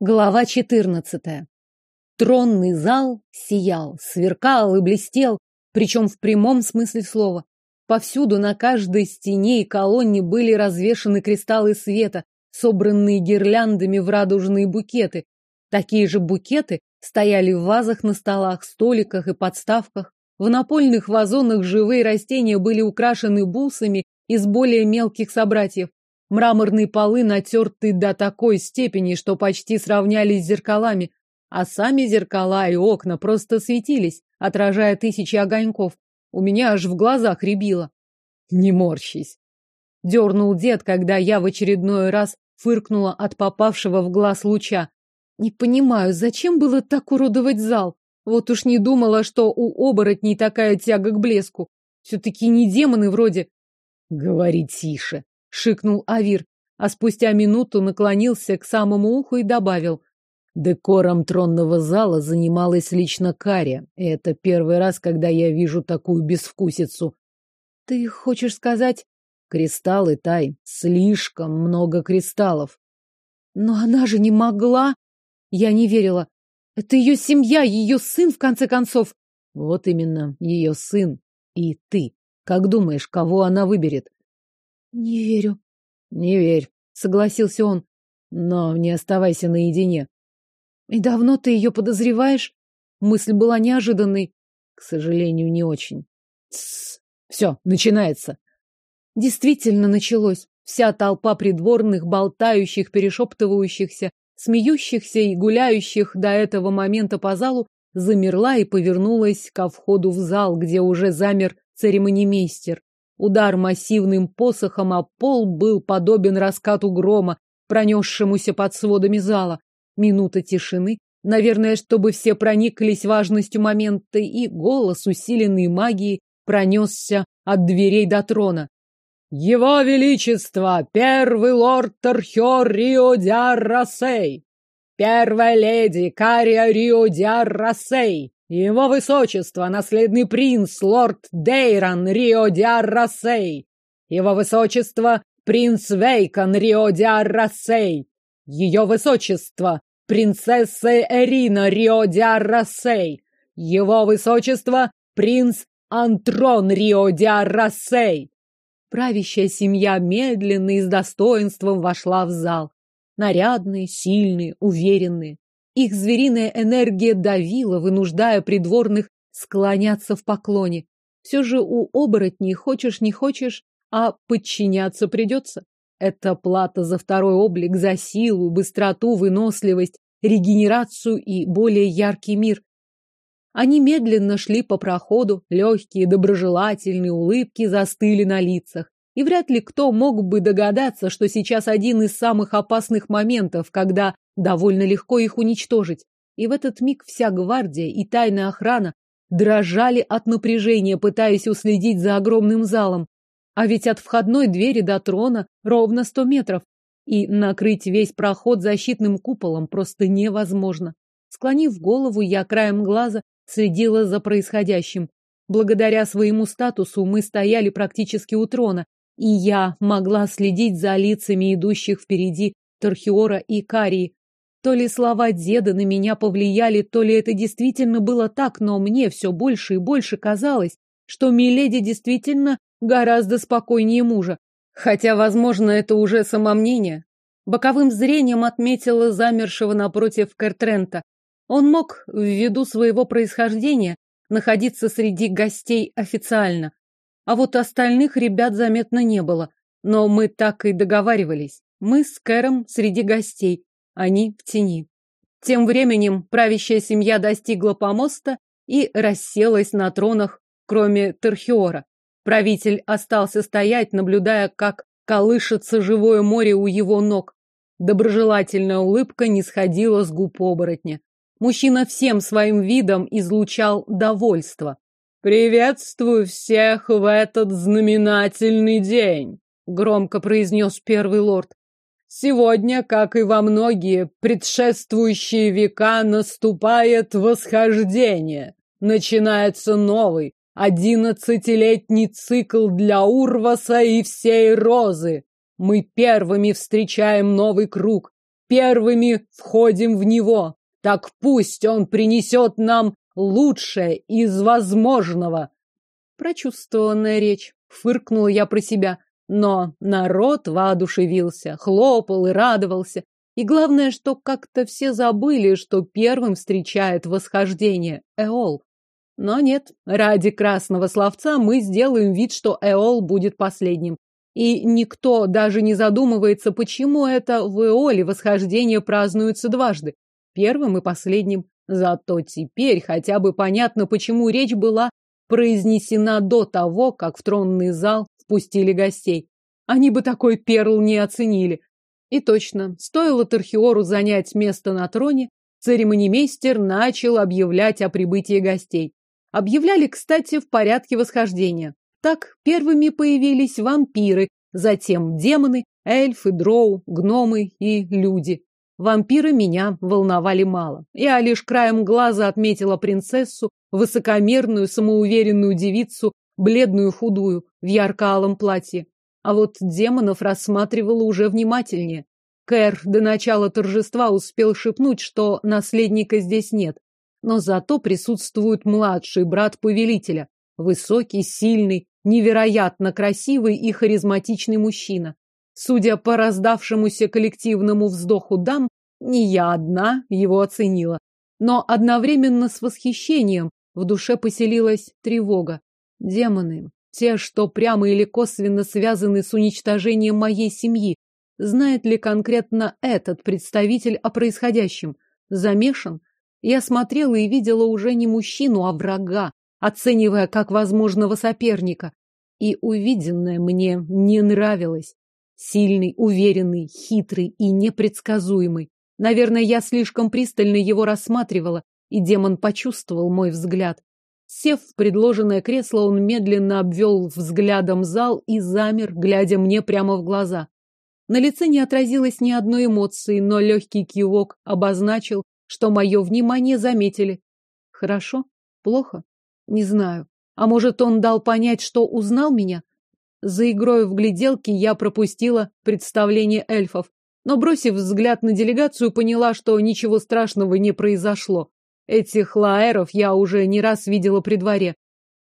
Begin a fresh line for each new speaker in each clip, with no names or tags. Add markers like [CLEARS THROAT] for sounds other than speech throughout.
Глава 14. Тронный зал сиял, сверкал и блестел, причем в прямом смысле слова. Повсюду на каждой стене и колонне были развешаны кристаллы света, собранные гирляндами в радужные букеты. Такие же букеты стояли в вазах на столах, столиках и подставках. В напольных вазонах живые растения были украшены бусами из более мелких собратьев. Мраморные полы натерты до такой степени, что почти сравнялись с зеркалами, а сами зеркала и окна просто светились, отражая тысячи огоньков. У меня аж в глазах рябило. Не морщись. Дернул дед, когда я в очередной раз фыркнула от попавшего в глаз луча. Не понимаю, зачем было так уродовать зал? Вот уж не думала, что у оборотней такая тяга к блеску. Все-таки не демоны вроде. Говори тише, шикнул Авир, а спустя минуту наклонился к самому уху и добавил. Декором тронного зала занималась лично Каря. И это первый раз, когда я вижу такую безвкусицу. Ты хочешь сказать... Кристаллы, Тай, слишком много кристаллов. Но она же не могла... Я не верила. Это ее семья, ее сын, в конце концов. Вот именно, ее сын и ты. Как думаешь, кого она выберет? Не верю. Не верь, согласился он. Но не оставайся наедине. И давно ты ее подозреваешь? Мысль была неожиданной. К сожалению, не очень. Тссс. Все, начинается. Действительно началось. Вся толпа придворных, болтающих, перешептывающихся, смеющихся и гуляющих до этого момента по залу, замерла и повернулась ко входу в зал, где уже замер церемонимейстер. Удар массивным посохом о пол был подобен раскату грома, пронесшемуся под сводами зала. Минута тишины, наверное, чтобы все прониклись важностью момента, и голос, усиленный магией, пронесся от дверей до трона. «Его Величество, первый лорд Торхер Рио Диаррасей, первая леди Кария Рио Диаррасей, его высочество, наследный принц, лорд Дейрон Рио Диаррасей. Его высочество, принц Вейкон Рио Диаррасей. Ее высочество, принцесса Эрина Рио Диаррасей. Его высочество, принц Антрон Рио Диаррасей. Правящая семья медленно и с достоинством вошла в зал. Нарядные, сильные, уверенные. Их звериная энергия давила, вынуждая придворных склоняться в поклоне. Все же у оборотней хочешь не хочешь, а подчиняться придется. Это плата за второй облик, за силу, быстроту, выносливость, регенерацию и более яркий мир. Они медленно шли по проходу, легкие, доброжелательные улыбки застыли на лицах. И вряд ли кто мог бы догадаться, что сейчас один из самых опасных моментов, когда довольно легко их уничтожить. И в этот миг вся гвардия и тайная охрана дрожали от напряжения, пытаясь уследить за огромным залом. А ведь от входной двери до трона ровно сто метров, и накрыть весь проход защитным куполом просто невозможно. Склонив голову, я краем глаза следила за происходящим. Благодаря своему статусу мы стояли практически у трона, и я могла следить за лицами идущих впереди Торхиора и Карии. То ли слова деда на меня повлияли, то ли это действительно было так, но мне все больше и больше казалось, что Миледи действительно гораздо спокойнее мужа. Хотя, возможно, это уже самомнение. Боковым зрением отметила замершего напротив Кертрента. Он мог, ввиду своего происхождения, находиться среди гостей официально. А вот остальных ребят заметно не было. Но мы так и договаривались. Мы с Кэром среди гостей, они в тени. Тем временем правящая семья достигла помоста и расселась на тронах, кроме Терхиора. Правитель остался стоять, наблюдая, как колышется живое море у его ног. Доброжелательная улыбка не сходила с губ оборотня. Мужчина всем своим видом излучал довольство. «Приветствую всех в этот знаменательный день», — громко произнес первый лорд. «Сегодня, как и во многие предшествующие века, наступает восхождение. Начинается новый, одиннадцатилетний цикл для Урваса и всей Розы. Мы первыми встречаем новый круг. первыми входим в него. Так пусть он принесет нам лучшее из возможного. Прочувствованная речь. Фыркнула я про себя. Но народ воодушевился, хлопал и радовался. И главное, что как-то все забыли, что первым встречает восхождение Эол. Но нет, ради красного словца мы сделаем вид, что Эол будет последним. И никто даже не задумывается, почему это в Эоле восхождение празднуется дважды. Первым и последним. Зато теперь хотя бы понятно, почему речь была произнесена до того, как в тронный зал впустили гостей. Они бы такой перл не оценили. И точно, стоило Тархиору занять место на троне, церемонимейстер начал объявлять о прибытии гостей. Объявляли, кстати, в порядке восхождения. Так первыми появились вампиры, затем демоны, эльфы, дроу, гномы и люди. Вампиры меня волновали мало. Я лишь краем глаза отметила принцессу, высокомерную, самоуверенную девицу, бледную, худую, в ярко-алом платье. А вот демонов рассматривала уже внимательнее. Кэр до начала торжества успел шепнуть, что наследника здесь нет. Но зато присутствует младший брат повелителя. Высокий, сильный, невероятно красивый и харизматичный мужчина. Судя по раздавшемуся коллективному вздоху дам, не я одна его оценила. Но одновременно с восхищением в душе поселилась тревога. Демоны, те, что прямо или косвенно связаны с уничтожением моей семьи. Знает ли конкретно этот представитель о происходящем? Замешан? Я смотрела и видела уже не мужчину, а врага, оценивая как возможного соперника. И увиденное мне не нравилось. Сильный, уверенный, хитрый и непредсказуемый. Наверное, я слишком пристально его рассматривала, и демон почувствовал мой взгляд. Сев в предложенное кресло, он медленно обвел взглядом зал и замер, глядя мне прямо в глаза. На лице не отразилось ни одной эмоции, но легкий кивок обозначил, что мое внимание заметили. Хорошо? Плохо? Не знаю. А может, он дал понять, что узнал меня? За игрой в гляделки я пропустила представление эльфов, но, бросив взгляд на делегацию, поняла, что ничего страшного не произошло. Этих лаэров я уже не раз видела при дворе.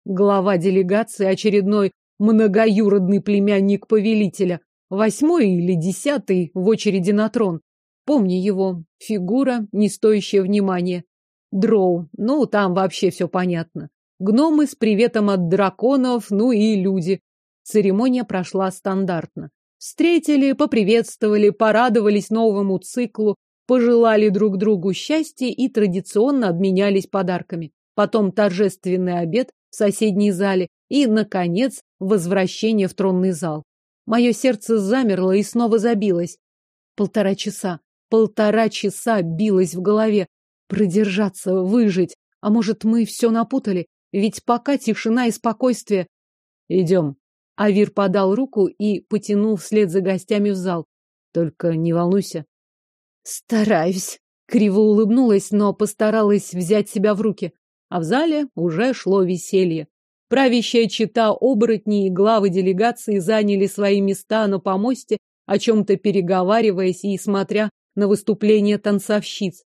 Глава делегации, очередной многоюродный племянник повелителя, восьмой или десятый в очереди на трон. Помни его, фигура, не стоящая внимания. Дроу, ну, там вообще все понятно. Гномы с приветом от драконов, ну и люди. Церемония прошла стандартно. Встретили, поприветствовали, порадовались новому циклу, пожелали друг другу счастья и традиционно обменялись подарками. Потом торжественный обед в соседней зале и, наконец, возвращение в тронный зал. Мое сердце замерло и снова забилось. Полтора часа, полтора часа билось в голове. Продержаться, выжить. А может, мы все напутали? Ведь пока тишина и спокойствие. Идем. Авир подал руку и потянул вслед за гостями в зал. Только не волнуйся. Стараюсь. Криво улыбнулась, но постаралась взять себя в руки. А в зале уже шло веселье. Правящая чита оборотней и главы делегации заняли свои места на помосте, о чем-то переговариваясь и смотря на выступление танцовщиц.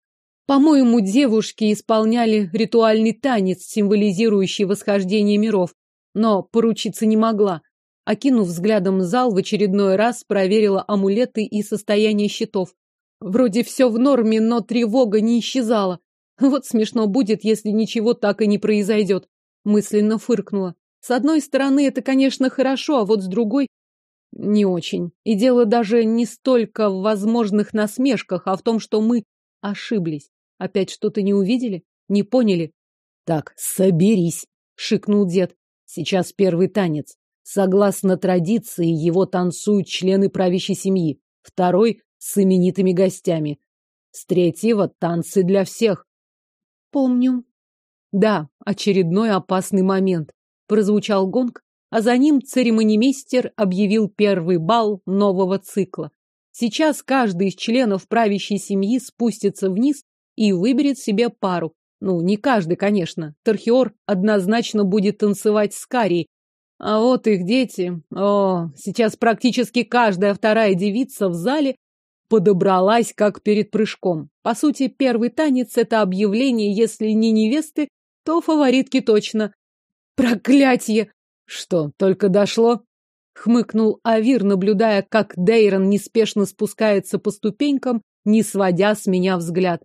По-моему, девушки исполняли ритуальный танец, символизирующий восхождение миров, но поручиться не могла. Окинув взглядом зал, в очередной раз проверила амулеты и состояние щитов. Вроде все в норме, но тревога не исчезала. Вот смешно будет, если ничего так и не произойдет. Мысленно фыркнула. С одной стороны, это, конечно, хорошо, а вот с другой — не очень. И дело даже не столько в возможных насмешках, а в том, что мы ошиблись. Опять что-то не увидели? Не поняли? Так, соберись, шикнул дед. Сейчас первый танец. Согласно традиции, его танцуют члены правящей семьи. Второй — с именитыми гостями. С третьего — танцы для всех. Помню. Да, очередной опасный момент. Прозвучал гонг, а за ним церемонимейстер объявил первый бал нового цикла. Сейчас каждый из членов правящей семьи спустится вниз и выберет себе пару. Ну, не каждый, конечно. Тархиор однозначно будет танцевать с Карией, а вот их дети. О, сейчас практически каждая вторая девица в зале подобралась, как перед прыжком. По сути, первый танец — это объявление, если не невесты, то фаворитки точно. Проклятье! Что, только дошло? Хмыкнул Авир, наблюдая, как Дейрон неспешно спускается по ступенькам, не сводя с меня взгляд.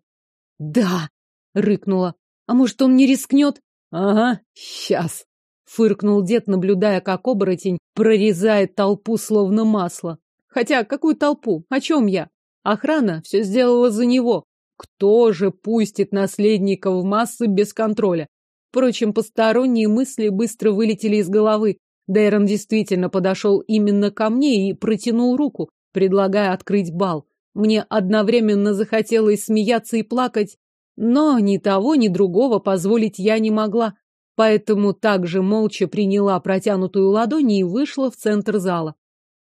Да, рыкнула. А может, он не рискнет? Ага, сейчас. Фыркнул дед, наблюдая, как оборотень прорезает толпу словно масло. Хотя, какую толпу? О чем я? Охрана все сделала за него. Кто же пустит наследника в массы без контроля? Впрочем, посторонние мысли быстро вылетели из головы. Дейрон действительно подошел именно ко мне и протянул руку, предлагая открыть бал. Мне одновременно захотелось смеяться и плакать, но ни того, ни другого позволить я не могла. Поэтому также молча приняла протянутую ладонь и вышла в центр зала.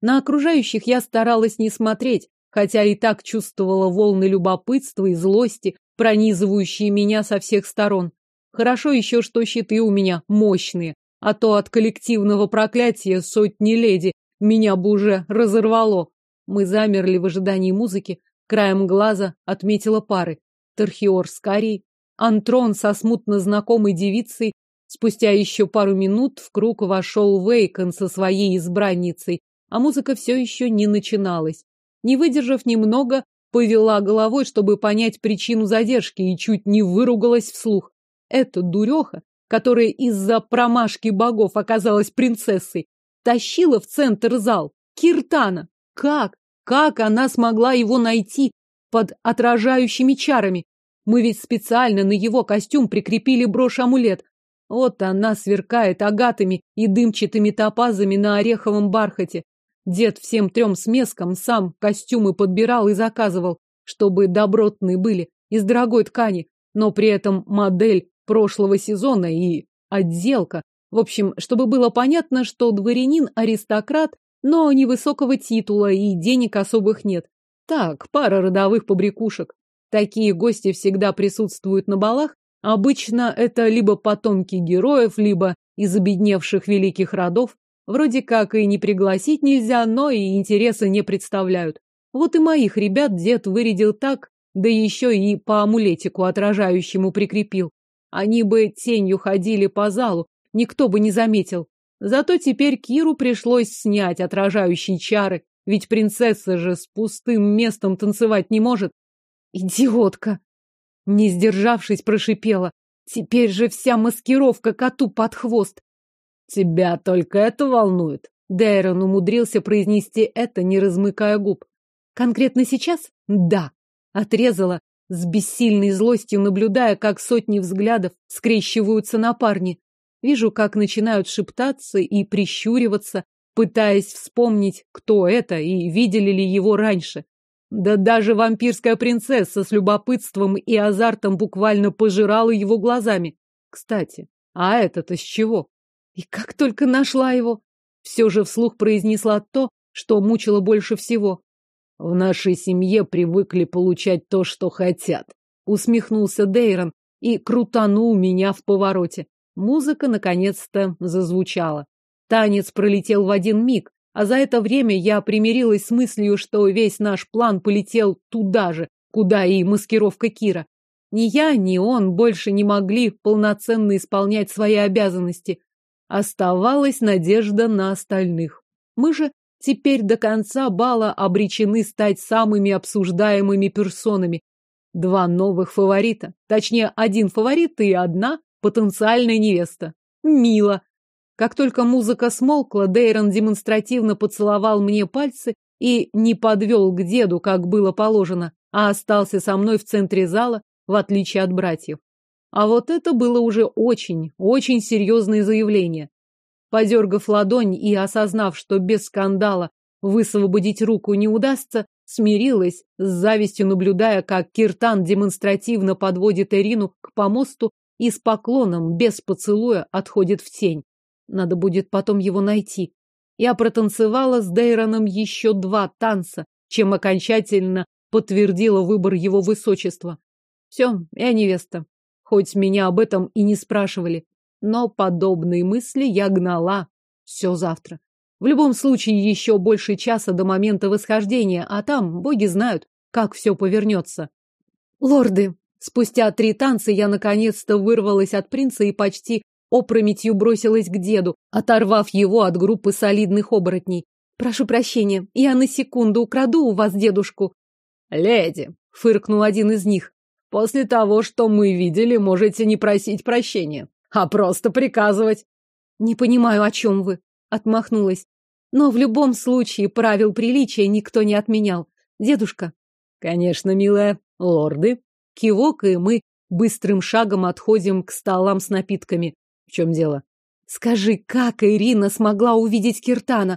На окружающих я старалась не смотреть, хотя и так чувствовала волны любопытства и злости, пронизывающие меня со всех сторон. Хорошо еще, что щиты у меня мощные, а то от коллективного проклятия сотни леди меня бы уже разорвало. Мы замерли в ожидании музыки, краем глаза отметила пары. Тархиор с Карией, Антрон со смутно знакомой девицей. Спустя еще пару минут в круг вошел Вейкон со своей избранницей, а музыка все еще не начиналась. Не выдержав немного, повела головой, чтобы понять причину задержки, и чуть не выругалась вслух эта дуреха, которая из-за промашки богов оказалась принцессой, тащила в центр зал Киртана. Как? Как она смогла его найти под отражающими чарами? Мы ведь специально на его костюм прикрепили брошь-амулет. Вот она сверкает агатами и дымчатыми топазами на ореховом бархате. Дед всем трем смескам сам костюмы подбирал и заказывал, чтобы добротные были, из дорогой ткани, но при этом модель прошлого сезона и отделка. В общем, чтобы было понятно, что дворянин аристократ, но невысокого титула и денег особых нет. Так, пара родовых побрякушек. Такие гости всегда присутствуют на балах. Обычно это либо потомки героев, либо из обедневших великих родов. Вроде как и не пригласить нельзя, но и интереса не представляют. Вот и моих ребят дед вырядил так, да еще и по амулетику отражающему прикрепил. Они бы тенью ходили по залу, никто бы не заметил. Зато теперь Киру пришлось снять отражающие чары, ведь принцесса же с пустым местом танцевать не может. Идиотка! Не сдержавшись, прошипела. Теперь же вся маскировка коту под хвост. Тебя только это волнует. Дейрон умудрился произнести это, не размыкая губ. Конкретно сейчас? Да. Отрезала, с бессильной злостью наблюдая, как сотни взглядов скрещиваются на парне. Вижу, как начинают шептаться и прищуриваться, пытаясь вспомнить, кто это и видели ли его раньше. Да даже вампирская принцесса с любопытством и азартом буквально пожирала его глазами. Кстати, а это-то с чего? И как только нашла его, все же вслух произнесла то, что мучило больше всего. В нашей семье привыкли получать то, что хотят. Усмехнулся Дейрон и крутанул меня в повороте. Музыка наконец-то зазвучала. Танец пролетел в один миг, а за это время я примирилась с мыслью, что весь наш план полетел туда же, куда и маскировка Кира. Ни я, ни он больше не могли полноценно исполнять свои обязанности. Оставалась надежда на остальных. Мы же теперь до конца бала обречены стать самыми обсуждаемыми персонами. Два новых фаворита. Точнее, один фаворит и одна потенциальная невеста. Мило. Как только музыка смолкла, Дейрон демонстративно поцеловал мне пальцы и не подвел к деду, как было положено, а остался со мной в центре зала, в отличие от братьев. А вот это было уже очень, очень серьезное заявление. Подергав ладонь и осознав, что без скандала высвободить руку не удастся, смирилась, с завистью наблюдая, как Киртан демонстративно подводит Эрину к помосту и с поклоном, без поцелуя, отходит в тень. Надо будет потом его найти. Я протанцевала с Дейроном еще два танца, чем окончательно подтвердила выбор его высочества. Все, я невеста. Хоть меня об этом и не спрашивали. Но подобные мысли я гнала все завтра. В любом случае, еще больше часа до момента восхождения, а там боги знают, как все повернется. Лорды, спустя три танца я наконец-то вырвалась от принца и почти опрометью бросилась к деду, оторвав его от группы солидных оборотней. Прошу прощения, я на секунду украду у вас дедушку.
Леди, фыркнул один из них. После того, что мы видели, можете не просить прощения, а просто приказывать.
Не понимаю, о чем вы, отмахнулась. Но в любом случае правил приличия никто не отменял. Дедушка.
Конечно, милая. Лорды.
Кивок, и мы быстрым шагом отходим к столам с напитками.
В чем дело?
Скажи, как Ирина смогла увидеть Киртана?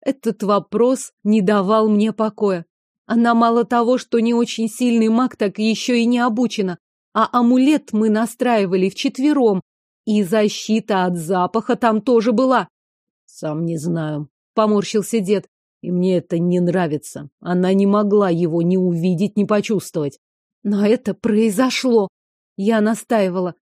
Этот вопрос не давал мне покоя. Она мало того, что не очень сильный маг, так еще и не обучена. А амулет мы настраивали вчетвером. И защита от запаха там тоже была.
Сам не знаю. Поморщился дед. И мне это не нравится. Она не могла его ни увидеть, ни почувствовать.
Но это произошло. Я настаивала.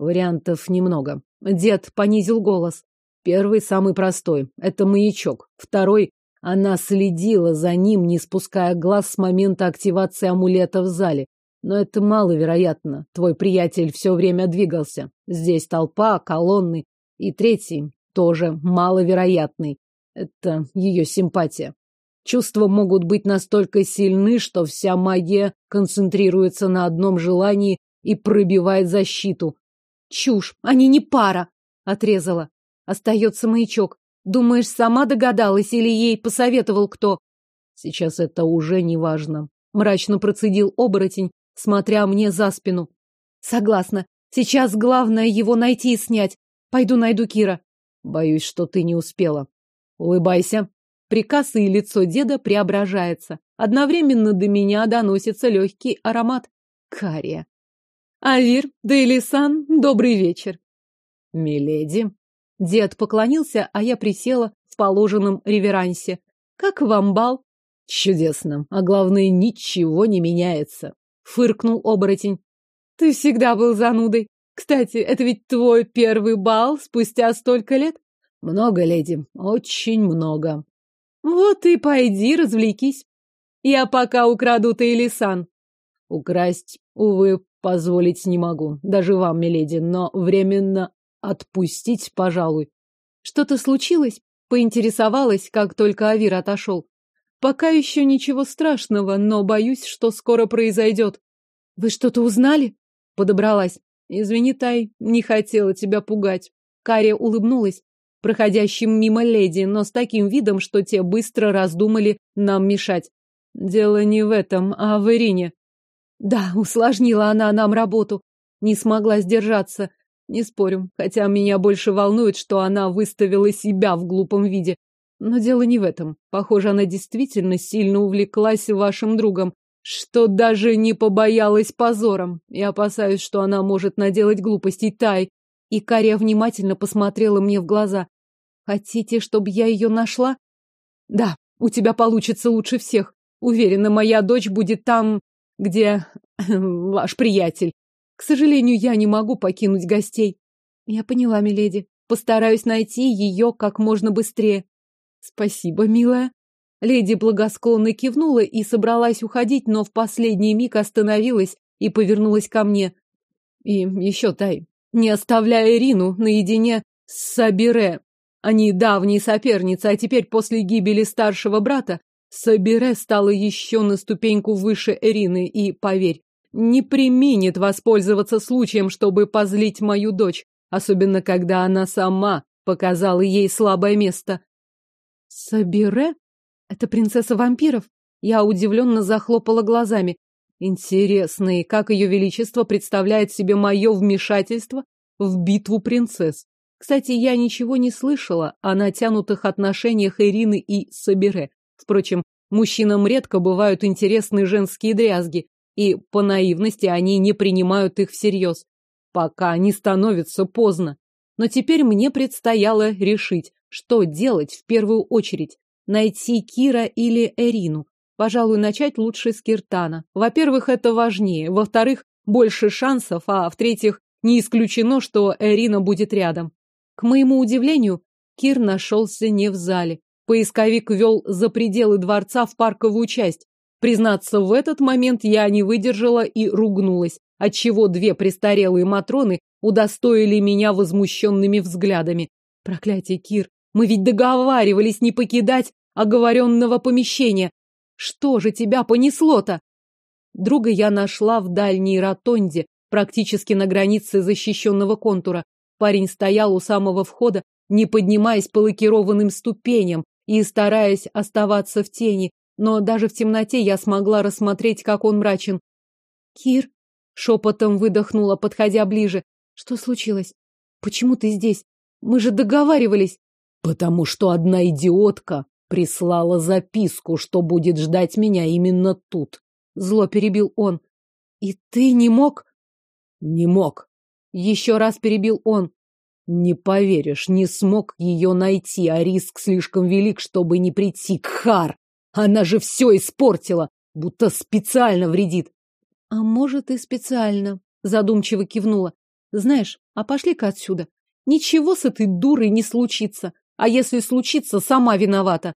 Вариантов немного. Дед понизил голос. Первый самый простой. Это маячок. Второй она следила за ним, не спуская глаз с момента активации амулета в зале. Но это маловероятно. Твой приятель все время двигался. Здесь толпа, колонны. И третий тоже маловероятный. Это ее симпатия. Чувства могут быть настолько сильны, что вся магия концентрируется на одном желании и пробивает защиту.
Чушь, они не пара, отрезала. Остается маячок. Думаешь, сама догадалась или ей посоветовал кто?
Сейчас это уже не важно. Мрачно процедил оборотень, смотря мне за спину.
Согласна. Сейчас главное его найти и снять. Пойду найду Кира.
Боюсь, что ты не успела. Улыбайся. Приказ и лицо деда преображается. Одновременно до меня доносится легкий аромат. Кария.
Авир, Дейлисан, добрый вечер.
Миледи,
Дед поклонился, а я присела в положенном реверансе. Как вам бал?
Чудесно. А главное, ничего не меняется. Фыркнул оборотень.
Ты всегда был занудой. Кстати, это ведь твой первый бал спустя столько лет?
Много, леди, очень много.
Вот и пойди развлекись. Я пока украду Тейлисан.
Украсть, увы, позволить не могу. Даже вам, миледи, но временно Отпустить, пожалуй.
Что-то случилось? Поинтересовалась, как только Авир отошел. Пока еще ничего страшного, но боюсь, что скоро произойдет. Вы что-то узнали? Подобралась. Извини, Тай, не хотела тебя пугать. Кария улыбнулась проходящим мимо леди, но с таким видом, что те быстро раздумали нам мешать. Дело не в этом, а в Ирине. Да, усложнила она нам работу. Не смогла сдержаться. Не спорю, хотя меня больше волнует, что она выставила себя в глупом виде. Но дело не в этом. Похоже, она действительно сильно увлеклась вашим другом, что даже не побоялась позором. Я опасаюсь, что она может наделать глупостей Тай. И Кария внимательно посмотрела мне в глаза. Хотите, чтобы я ее нашла? Да, у тебя получится лучше всех. Уверена, моя дочь будет там, где [CLEARS THROAT] ваш приятель. К сожалению, я не могу покинуть гостей. Я поняла, миледи. Постараюсь найти ее как можно быстрее. Спасибо, милая. Леди благосклонно кивнула и собралась уходить, но в последний миг остановилась и повернулась ко мне. И еще, Тай, не оставляя Ирину наедине с Сабире. Они давние соперницы, а теперь после гибели старшего брата Сабире стала еще на ступеньку выше Ирины, и, поверь, не применит воспользоваться случаем, чтобы позлить мою дочь, особенно когда она сама показала ей слабое место. Сабире? Это принцесса вампиров? Я удивленно захлопала глазами. Интересно, и как ее величество представляет себе мое вмешательство в битву принцесс? Кстати, я ничего не слышала о натянутых отношениях Ирины и Сабире. Впрочем, мужчинам редко бывают интересные женские дрязги, и по наивности они не принимают их всерьез, пока не становится поздно. Но теперь мне предстояло решить, что делать в первую очередь. Найти Кира или Эрину. Пожалуй, начать лучше с Киртана. Во-первых, это важнее. Во-вторых, больше шансов, а в-третьих, не исключено, что Эрина будет рядом. К моему удивлению, Кир нашелся не в зале. Поисковик вел за пределы дворца в парковую часть. Признаться, в этот момент я не выдержала и ругнулась, отчего две престарелые матроны удостоили меня возмущенными взглядами. Проклятие, Кир, мы ведь договаривались не покидать оговоренного помещения. Что же тебя понесло-то? Друга я нашла в дальней ротонде, практически на границе защищенного контура. Парень стоял у самого входа, не поднимаясь по лакированным ступеням и стараясь оставаться в тени, но даже в темноте я смогла рассмотреть, как он мрачен. «Кир», — шепотом выдохнула, подходя ближе, — «что случилось? Почему ты здесь? Мы же договаривались».
«Потому что одна идиотка прислала записку, что будет ждать меня именно тут», — зло перебил он.
«И ты не мог?»
«Не мог».
Еще раз перебил он.
Не поверишь, не смог ее найти, а риск слишком велик, чтобы не прийти к Хар. Она же все испортила, будто специально вредит.
А может и специально, задумчиво кивнула. Знаешь, а пошли-ка отсюда. Ничего с этой дурой не случится. А если случится, сама виновата.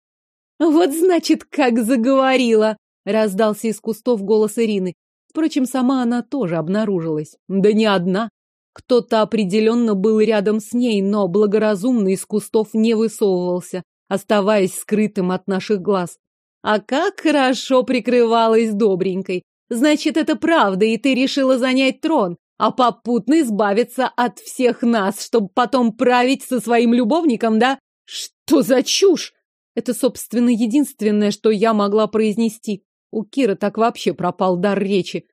Вот значит, как заговорила, раздался из кустов голос Ирины. Впрочем, сама она тоже обнаружилась. Да не одна. Кто-то определенно был рядом с ней, но благоразумно из кустов не высовывался, оставаясь скрытым от наших глаз. А как хорошо прикрывалась добренькой. Значит, это правда, и ты решила занять трон, а попутно избавиться от всех нас, чтобы потом править со своим любовником, да? Что за чушь? Это, собственно, единственное, что я могла произнести. У Кира так вообще пропал дар речи.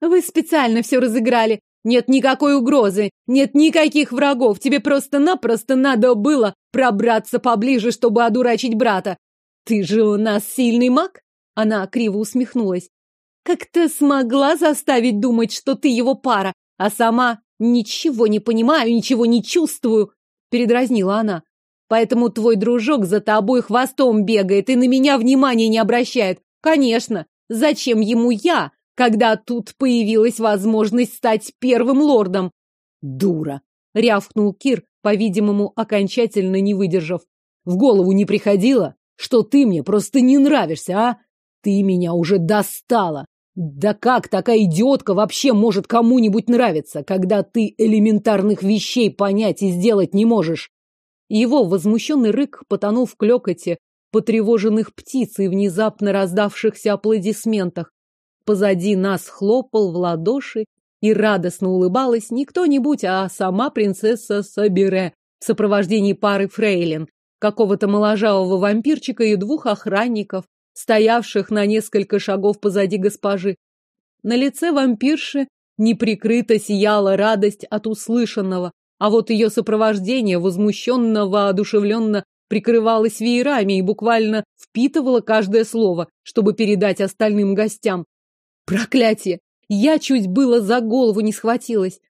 Вы специально все разыграли. Нет никакой угрозы, нет никаких врагов. Тебе просто-напросто надо было пробраться поближе, чтобы одурачить брата. Ты же у нас сильный маг? Она криво усмехнулась. Как ты смогла заставить думать, что ты его пара, а сама ничего не понимаю, ничего не чувствую? Передразнила она. Поэтому твой дружок за тобой хвостом бегает и на меня внимания не обращает. Конечно, зачем ему я, когда тут появилась возможность стать первым лордом?
Дура!
Рявкнул Кир, по-видимому, окончательно не выдержав.
В голову не приходило? Что ты мне просто не нравишься, а? Ты меня уже достала. Да как такая идиотка вообще может кому-нибудь нравиться, когда ты элементарных вещей понять и сделать не можешь?
Его возмущенный рык потонул в клёкоте потревоженных птиц и внезапно раздавшихся аплодисментах. Позади нас хлопал в ладоши и радостно улыбалась не кто-нибудь, а сама принцесса Сабире в сопровождении пары фрейлин, какого-то моложавого вампирчика и двух охранников, стоявших на несколько шагов позади госпожи. На лице вампирши неприкрыто сияла радость от услышанного, а вот ее сопровождение возмущенно, воодушевленно прикрывалось веерами и буквально впитывало каждое слово, чтобы передать остальным гостям. Проклятие! Я чуть было за голову не схватилась.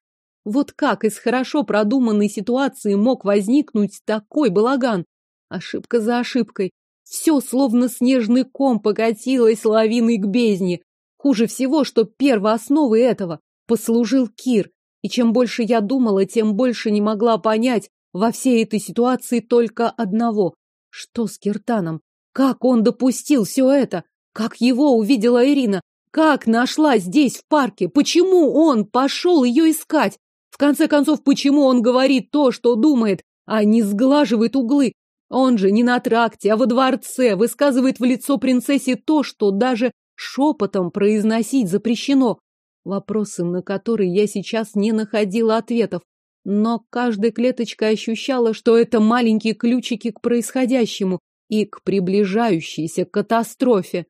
Вот как из хорошо продуманной ситуации мог возникнуть такой балаган? Ошибка за ошибкой. Все словно снежный ком покатилось лавиной к бездне. Хуже всего, что первоосновой этого послужил Кир. И чем больше я думала, тем больше не могла понять во всей этой ситуации только одного. Что с Киртаном? Как он допустил все это? Как его увидела Ирина? Как нашла здесь, в парке? Почему он пошел ее искать? В конце концов, почему он говорит то, что думает, а не сглаживает углы? Он же не на тракте, а во дворце высказывает в лицо принцессе то, что даже шепотом произносить запрещено. Вопросы, на которые я сейчас не находила ответов. Но каждой клеточкой ощущала, что это маленькие ключики к происходящему и к приближающейся катастрофе.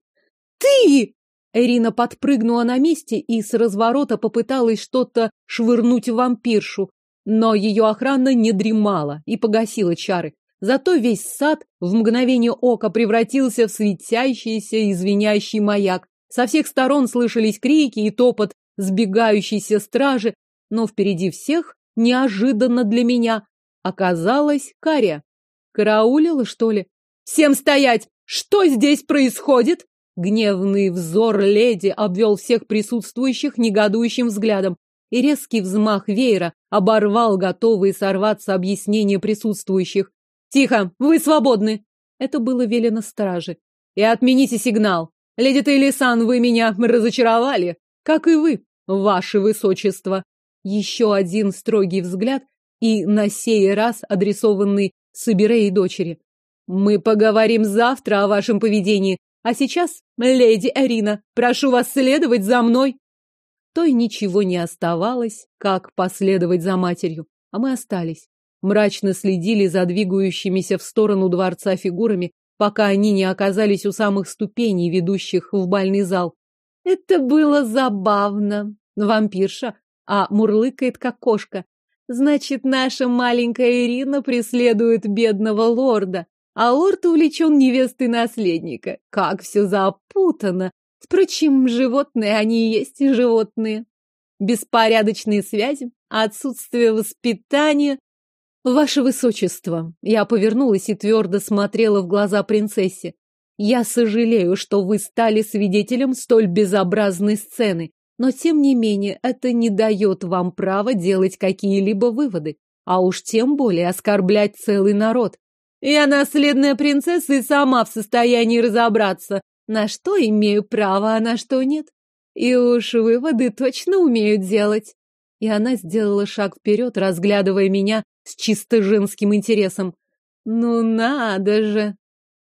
«Ты!» Эрина подпрыгнула на месте и с разворота попыталась что-то швырнуть в вампиршу, но ее охрана не дремала и погасила чары. Зато весь сад в мгновение ока превратился в светящийся и звенящий маяк. Со всех сторон слышались крики и топот сбегающейся стражи, но впереди всех, неожиданно для меня, оказалась Каря. Караулила, что ли? «Всем стоять! Что здесь происходит?» Гневный взор леди обвел всех присутствующих негодующим взглядом, и резкий взмах веера оборвал готовые сорваться объяснения присутствующих. Тихо, вы свободны. Это было велено страже. И отмените сигнал. Леди Тейлисан, вы меня разочаровали, как и вы, ваше высочество. Еще один строгий взгляд, и на сей раз адресованный Сабире и дочери. Мы поговорим завтра о вашем поведении, а сейчас, леди Эрина, прошу вас следовать за мной. Той ничего не оставалось, как последовать за матерью, а мы остались. Мрачно следили за двигающимися в сторону дворца фигурами, пока они не оказались у самых ступеней, ведущих в бальный зал. Это было забавно. Вампирша, а мурлыкает как кошка. Значит, наша маленькая Ирина преследует бедного лорда, а лорд увлечен невестой наследника. Как все запутано. Впрочем, животные они и есть животные. Беспорядочные связи, отсутствие воспитания. Ваше Высочество, я повернулась и твердо смотрела в глаза принцессе. Я сожалею, что вы стали свидетелем столь безобразной сцены, но тем не менее это не дает вам права делать какие-либо выводы, а уж тем более оскорблять целый народ. Я наследная принцесса и сама в состоянии разобраться, на что имею право, а на что нет. И уж выводы точно умею делать. И она сделала шаг вперед, разглядывая меня с чисто женским интересом. Ну надо же!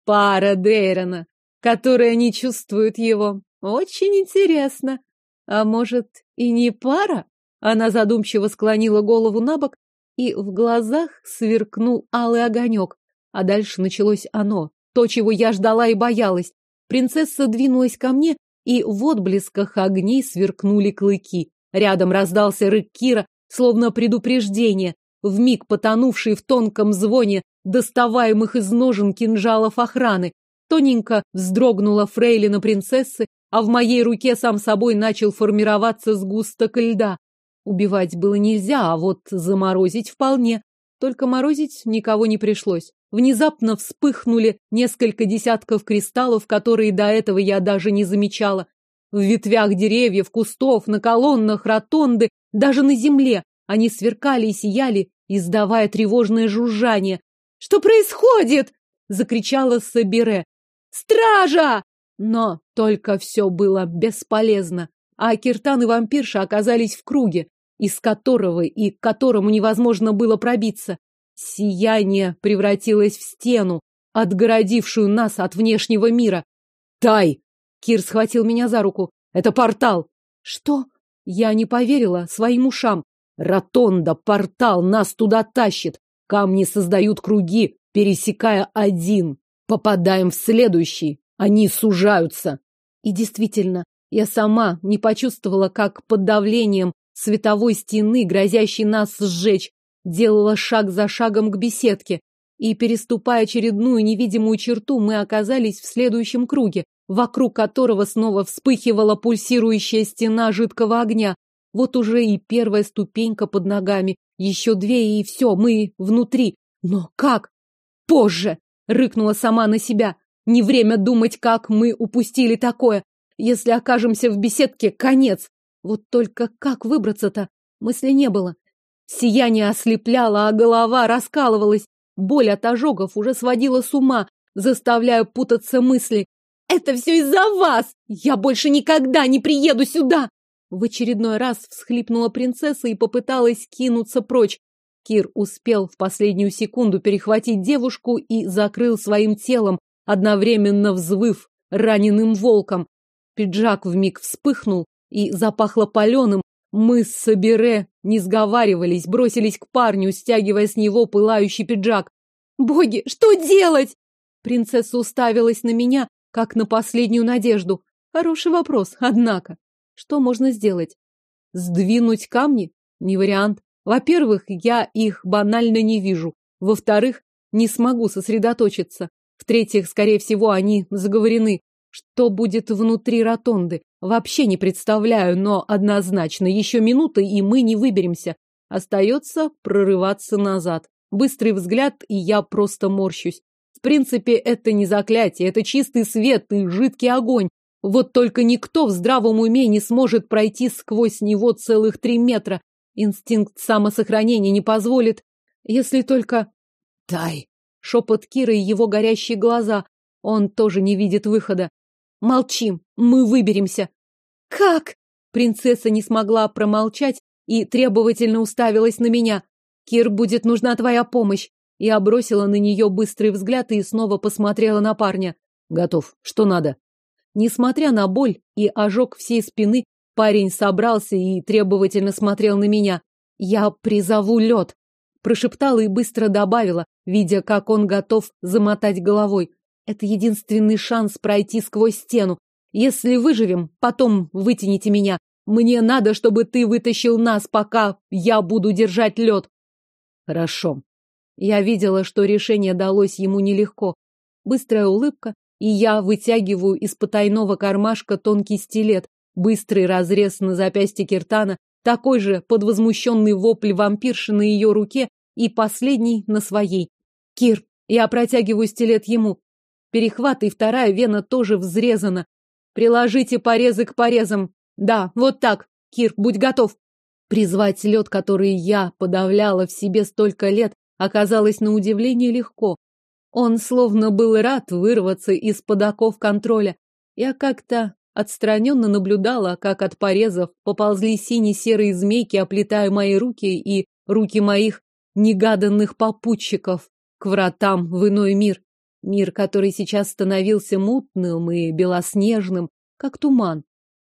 Пара Дейрона, которая не чувствует его. Очень интересно. А может, и не пара? Она задумчиво склонила голову на бок, и в глазах сверкнул алый огонек. А дальше началось оно, то, чего я ждала и боялась. Принцесса двинулась ко мне, и в отблесках огней сверкнули клыки. Рядом раздался рык Кира, словно предупреждение, вмиг потонувший в тонком звоне доставаемых из ножен кинжалов охраны. Тоненько вздрогнула фрейлина принцессы, а в моей руке сам собой начал формироваться сгусток льда. Убивать было нельзя, а вот заморозить вполне. Только морозить никого не пришлось. Внезапно вспыхнули несколько десятков кристаллов, которые до этого я даже не замечала. В ветвях деревьев, кустов, на колоннах, ротонды, даже на земле они сверкали и сияли, издавая тревожное жужжание. «Что происходит?» — закричала Сабире. «Стража!» Но только все было бесполезно, а Киртан и вампирша оказались в круге, из которого и к которому невозможно было пробиться. Сияние превратилось в стену, отгородившую нас от внешнего мира. «Тай!» Кир схватил меня за руку. «Это портал!» «Что?» Я не поверила своим ушам. «Ротонда, портал, нас туда тащит! Камни создают круги, пересекая один. Попадаем в следующий. Они сужаются!» И действительно, я сама не почувствовала, как под давлением световой стены, грозящей нас сжечь, делала шаг за шагом к беседке, и, переступая очередную невидимую черту, мы оказались в следующем круге, вокруг которого снова вспыхивала пульсирующая стена жидкого огня. Вот уже и первая ступенька под ногами, еще две, и все, мы внутри. Но как? Позже! Рыкнула сама на себя. Не время думать, как мы упустили такое. Если окажемся в беседке, конец. Вот только как выбраться-то? Мысли не было. Сияние ослепляло, а голова раскалывалась. Боль от ожогов уже сводила с ума, заставляя путаться мысли. «Это все из-за вас! Я больше никогда не приеду сюда!» В очередной раз всхлипнула принцесса и попыталась кинуться прочь. Кир успел в последнюю секунду перехватить девушку и закрыл своим телом, одновременно взвыв раненым волком. Пиджак вмиг вспыхнул и запахло паленым, мы с Сабире, не сговаривались, бросились к парню, стягивая с него пылающий пиджак. «Боги, что делать?» Принцесса уставилась на меня, как на последнюю надежду. Хороший вопрос, однако. Что можно сделать? Сдвинуть камни? Не вариант. Во-первых, я их банально не вижу. Во-вторых, не смогу сосредоточиться. В-третьих, скорее всего, они заговорены. Что будет внутри ротонды? Вообще не представляю, но однозначно еще минуты, и мы не выберемся. Остается прорываться назад. Быстрый взгляд, и я просто морщусь. В принципе, это не заклятие, это чистый свет и жидкий огонь. Вот только никто в здравом уме не сможет пройти сквозь него целых три метра. Инстинкт самосохранения не позволит, если только... Тай! шепот Киры и его горящие глаза. Он тоже не видит выхода. Молчим, мы выберемся. Как? Принцесса не смогла промолчать и требовательно уставилась на меня. Кир, будет нужна твоя помощь. Я бросила на нее быстрый взгляд и снова посмотрела на парня.
Готов. Что надо?
Несмотря на боль и ожог всей спины, парень собрался и требовательно смотрел на меня. Я призову лед. Прошептала и быстро добавила, видя, как он готов замотать головой. Это единственный шанс пройти сквозь стену. Если выживем, потом вытяните меня. Мне надо, чтобы ты вытащил нас, пока я буду держать лед.
Хорошо.
Я видела, что решение далось ему нелегко. Быстрая улыбка, и я вытягиваю из потайного кармашка тонкий стилет, быстрый разрез на запястье Киртана, такой же подвозмущенный вопль вампирши на ее руке и последний на своей. Кир, я протягиваю стилет ему. Перехват и вторая вена тоже взрезана. Приложите порезы к порезам. Да, вот так. Кир, будь готов. Призвать лед, который я подавляла в себе столько лет, оказалось на удивление легко. Он словно был рад вырваться из-под оков контроля. Я как-то отстраненно наблюдала, как от порезов поползли сине-серые змейки, оплетая мои руки и руки моих негаданных попутчиков к вратам в иной мир. Мир, который сейчас становился мутным и белоснежным, как туман.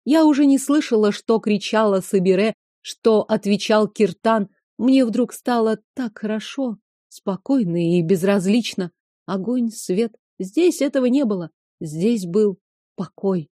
Я уже не слышала, что кричала Сабире, что отвечал Киртан. Мне вдруг стало так хорошо, спокойно и безразлично. Огонь, свет. Здесь этого не было. Здесь был покой.